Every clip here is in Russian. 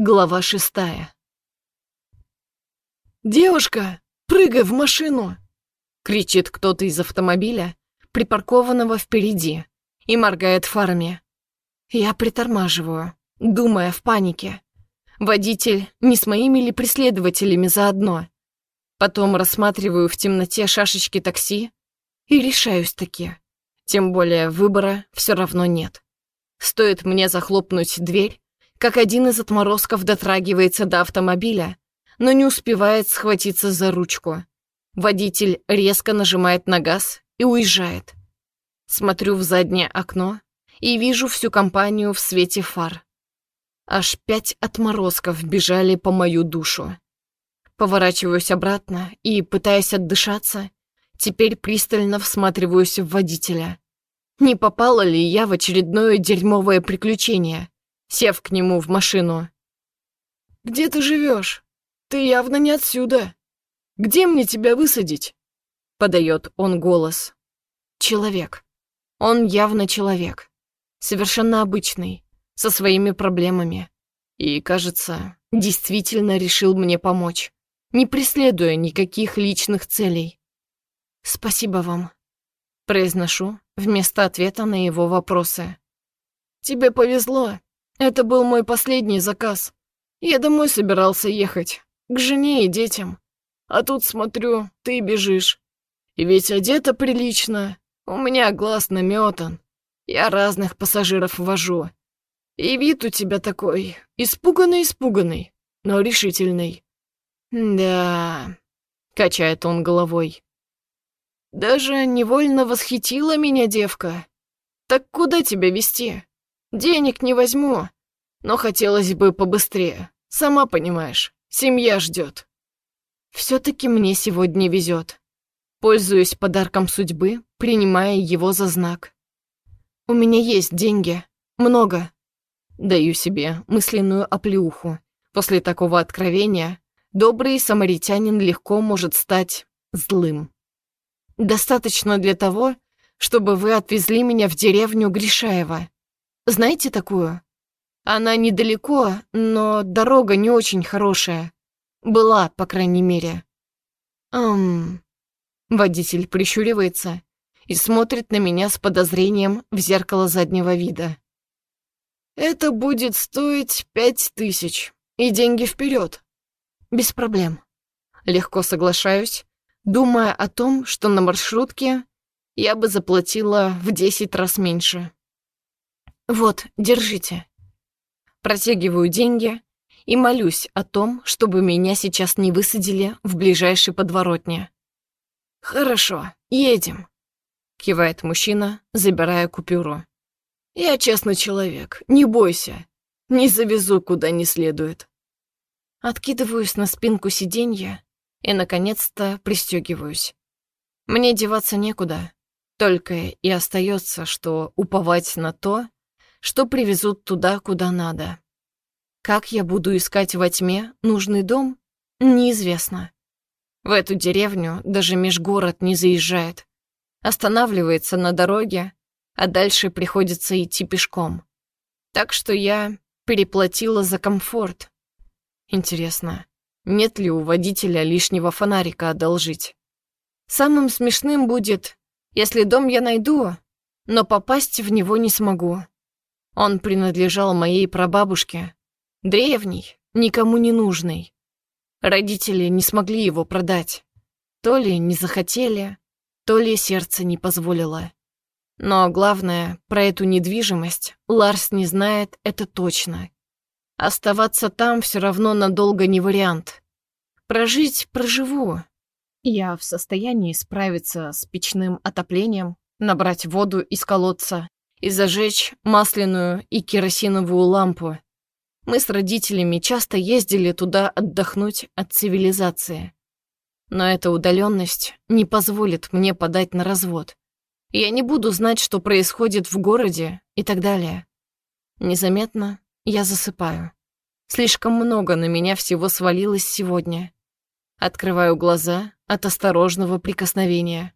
Глава шестая. «Девушка, прыгай в машину!» — кричит кто-то из автомобиля, припаркованного впереди, и моргает фарами. Я притормаживаю, думая в панике. Водитель не с моими ли преследователями заодно? Потом рассматриваю в темноте шашечки такси и решаюсь таки. Тем более выбора все равно нет. Стоит мне захлопнуть дверь, как один из отморозков дотрагивается до автомобиля, но не успевает схватиться за ручку. Водитель резко нажимает на газ и уезжает. Смотрю в заднее окно и вижу всю компанию в свете фар. Аж пять отморозков бежали по мою душу. Поворачиваюсь обратно и, пытаясь отдышаться, теперь пристально всматриваюсь в водителя. Не попала ли я в очередное дерьмовое приключение? Сев к нему в машину. «Где ты живешь? Ты явно не отсюда. Где мне тебя высадить?» Подает он голос. Человек. Он явно человек. Совершенно обычный, со своими проблемами. И, кажется, действительно решил мне помочь, не преследуя никаких личных целей. «Спасибо вам», — произношу вместо ответа на его вопросы. «Тебе повезло. Это был мой последний заказ. Я домой собирался ехать, к жене и детям. А тут смотрю, ты бежишь. И ведь одета прилично, у меня глаз наметан. Я разных пассажиров вожу. И вид у тебя такой, испуганный-испуганный, но решительный. Да, качает он головой. Даже невольно восхитила меня девка. Так куда тебя вести? Денег не возьму, но хотелось бы побыстрее. Сама понимаешь, семья ждет. Все-таки мне сегодня везет. Пользуюсь подарком судьбы, принимая его за знак. У меня есть деньги. Много. Даю себе мысленную оплеуху. После такого откровения добрый самаритянин легко может стать злым. Достаточно для того, чтобы вы отвезли меня в деревню Гришаева. Знаете такую? Она недалеко, но дорога не очень хорошая. Была, по крайней мере. Эм... Водитель прищуривается и смотрит на меня с подозрением в зеркало заднего вида. «Это будет стоить пять тысяч, и деньги вперед. «Без проблем». Легко соглашаюсь, думая о том, что на маршрутке я бы заплатила в десять раз меньше. «Вот, держите». Протягиваю деньги и молюсь о том, чтобы меня сейчас не высадили в ближайшей подворотне. «Хорошо, едем», — кивает мужчина, забирая купюру. «Я честный человек, не бойся, не завезу куда не следует». Откидываюсь на спинку сиденья и, наконец-то, пристегиваюсь. Мне деваться некуда, только и остается, что уповать на то, что привезут туда, куда надо. Как я буду искать во тьме нужный дом, неизвестно. В эту деревню даже межгород не заезжает. Останавливается на дороге, а дальше приходится идти пешком. Так что я переплатила за комфорт. Интересно, нет ли у водителя лишнего фонарика одолжить? Самым смешным будет, если дом я найду, но попасть в него не смогу. Он принадлежал моей прабабушке, древний, никому не нужный. Родители не смогли его продать. То ли не захотели, то ли сердце не позволило. Но главное, про эту недвижимость Ларс не знает это точно. Оставаться там все равно надолго не вариант. Прожить проживу. Я в состоянии справиться с печным отоплением, набрать воду из колодца, и зажечь масляную и керосиновую лампу. Мы с родителями часто ездили туда отдохнуть от цивилизации. Но эта удаленность не позволит мне подать на развод. Я не буду знать, что происходит в городе и так далее. Незаметно я засыпаю. Слишком много на меня всего свалилось сегодня. Открываю глаза от осторожного прикосновения.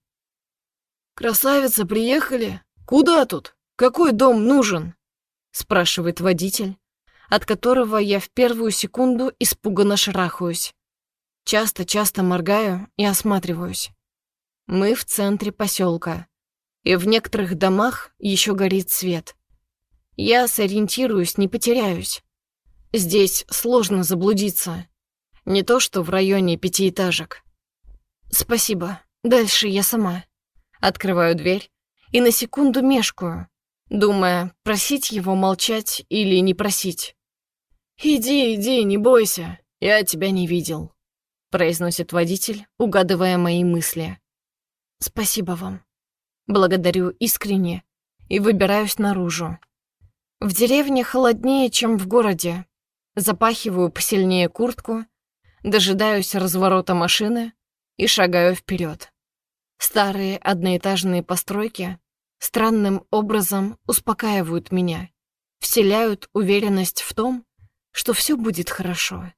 «Красавица, приехали? Куда тут?» «Какой дом нужен?» — спрашивает водитель, от которого я в первую секунду испуганно шарахаюсь. Часто-часто моргаю и осматриваюсь. Мы в центре поселка, и в некоторых домах еще горит свет. Я сориентируюсь, не потеряюсь. Здесь сложно заблудиться. Не то, что в районе пятиэтажек. Спасибо. Дальше я сама. Открываю дверь и на секунду мешкаю, думая, просить его молчать или не просить. «Иди, иди, не бойся, я тебя не видел», — произносит водитель, угадывая мои мысли. «Спасибо вам. Благодарю искренне и выбираюсь наружу. В деревне холоднее, чем в городе. Запахиваю посильнее куртку, дожидаюсь разворота машины и шагаю вперед. Старые одноэтажные постройки странным образом успокаивают меня, вселяют уверенность в том, что все будет хорошо.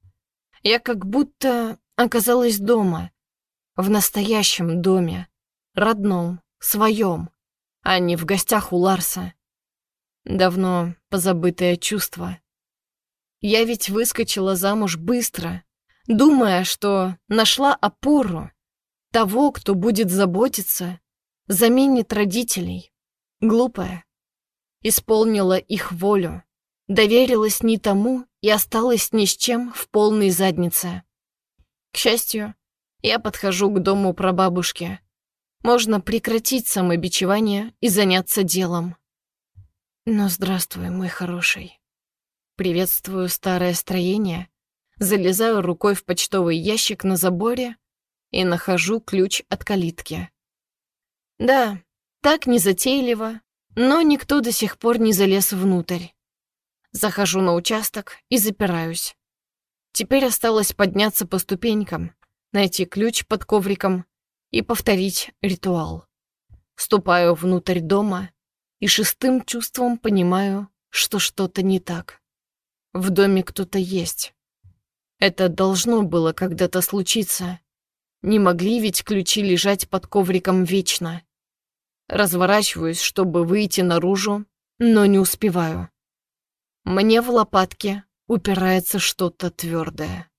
Я как будто оказалась дома, в настоящем доме, родном, своем, а не в гостях у Ларса. Давно позабытое чувство. Я ведь выскочила замуж быстро, думая, что нашла опору, того, кто будет заботиться, заменит родителей. Глупая. Исполнила их волю, доверилась не тому и осталась ни с чем в полной заднице. К счастью, я подхожу к дому прабабушки. Можно прекратить самобичевание и заняться делом. Но здравствуй, мой хороший. Приветствую старое строение, залезаю рукой в почтовый ящик на заборе и нахожу ключ от калитки. Да, так незатейливо, но никто до сих пор не залез внутрь. Захожу на участок и запираюсь. Теперь осталось подняться по ступенькам, найти ключ под ковриком и повторить ритуал. Ступаю внутрь дома и шестым чувством понимаю, что что-то не так. В доме кто-то есть. Это должно было когда-то случиться. Не могли ведь ключи лежать под ковриком вечно. Разворачиваюсь, чтобы выйти наружу, но не успеваю. Мне в лопатке упирается что-то твердое.